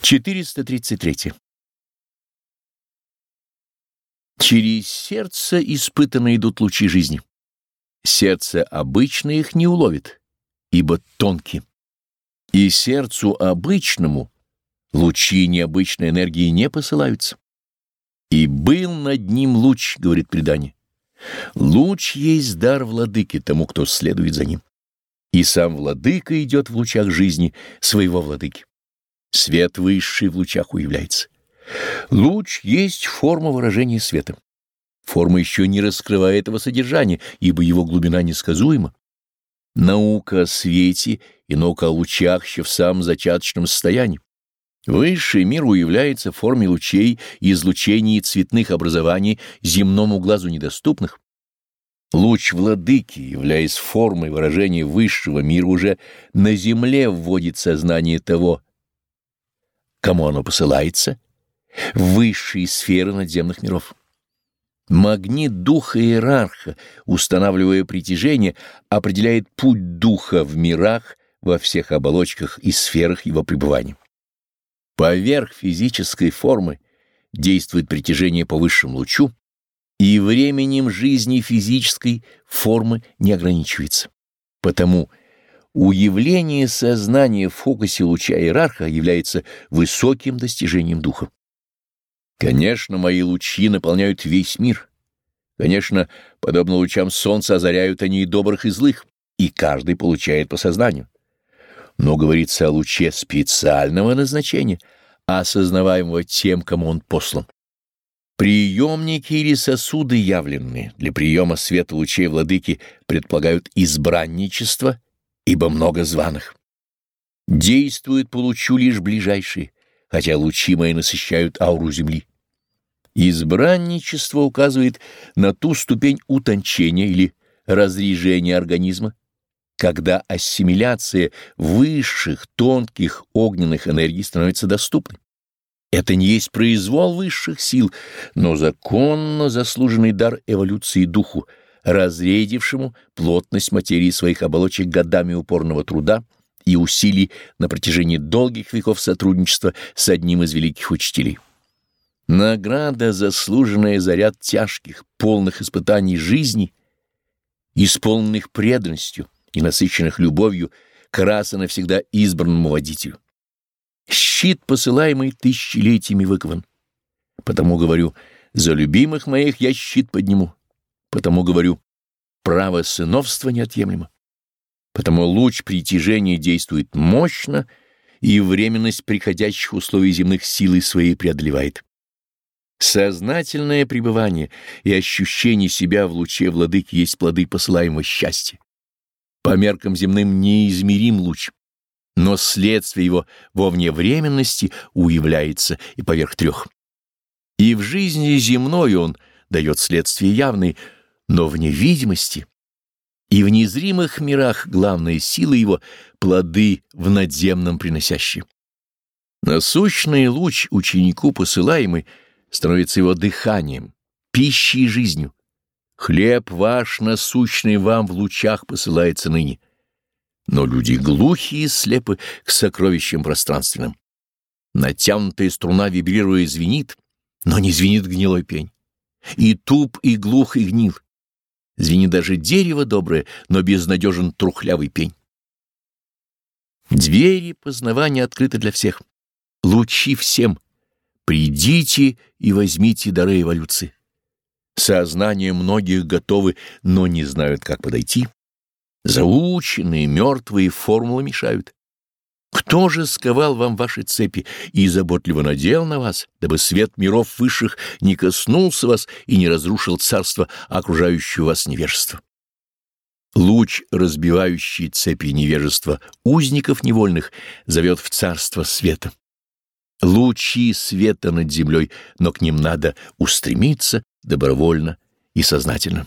433. Через сердце испытанно идут лучи жизни. Сердце обычно их не уловит, ибо тонкие. И сердцу обычному лучи необычной энергии не посылаются. И был над ним луч, говорит предание. Луч есть дар владыки тому, кто следует за ним. И сам владыка идет в лучах жизни своего владыки. Свет высший в лучах уявляется. Луч есть форма выражения света. Форма еще не раскрывает его содержания, ибо его глубина несказуема. Наука о свете и наука о лучах еще в самом зачаточном состоянии. Высший мир уявляется в форме лучей и излучений цветных образований земному глазу недоступных. Луч владыки, являясь формой выражения высшего мира, уже на земле вводит сознание того, Кому оно посылается? В высшие сферы надземных миров. Магнит духа иерарха, устанавливая притяжение, определяет путь духа в мирах, во всех оболочках и сферах его пребывания. Поверх физической формы действует притяжение по высшему лучу, и временем жизни физической формы не ограничивается. Потому Уявление сознания в фокусе луча иерарха является высоким достижением духа. Конечно, мои лучи наполняют весь мир. Конечно, подобно лучам солнца озаряют они и добрых, и злых, и каждый получает по сознанию. Но говорится о луче специального назначения, осознаваемого тем, кому он послан. Приемники или сосуды явленные для приема света лучей владыки предполагают избранничество ибо много званых. Действует по лучу лишь ближайшие, хотя лучи мои насыщают ауру Земли. Избранничество указывает на ту ступень утончения или разрежения организма, когда ассимиляция высших, тонких, огненных энергий становится доступной. Это не есть произвол высших сил, но законно заслуженный дар эволюции духу, разредившему плотность материи своих оболочек годами упорного труда и усилий на протяжении долгих веков сотрудничества с одним из великих учителей. Награда, заслуженная за ряд тяжких, полных испытаний жизни, исполненных преданностью и насыщенных любовью к раз и навсегда избранному водителю. Щит, посылаемый тысячелетиями, выкован. Потому говорю, за любимых моих я щит подниму. Потому говорю, право сыновства неотъемлемо. Потому луч притяжения действует мощно и временность приходящих условий земных силой своей преодолевает. Сознательное пребывание и ощущение себя в луче владыки есть плоды посылаемого счастья. По меркам земным неизмерим луч, но следствие его во вневременности уявляется и поверх трех. И в жизни земной он дает следствие явные, но в невидимости и в незримых мирах главная сила его — плоды в надземном приносящие. Насущный луч ученику посылаемый становится его дыханием, пищей и жизнью. Хлеб ваш насущный вам в лучах посылается ныне. Но люди глухие и слепы к сокровищам пространственным. Натянутая струна вибрируя звенит, но не звенит гнилой пень. И туп, и глух, и гнил. Звенит даже дерево доброе, но безнадежен трухлявый пень. Двери познавания открыты для всех. Лучи всем. Придите и возьмите дары эволюции. Сознание многих готовы, но не знают, как подойти. Заученные, мертвые формулы мешают. Кто же сковал вам ваши цепи и заботливо надел на вас, дабы свет миров высших не коснулся вас и не разрушил царство, окружающее вас невежество? Луч, разбивающий цепи невежества узников невольных, зовет в царство света. Лучи света над землей, но к ним надо устремиться добровольно и сознательно.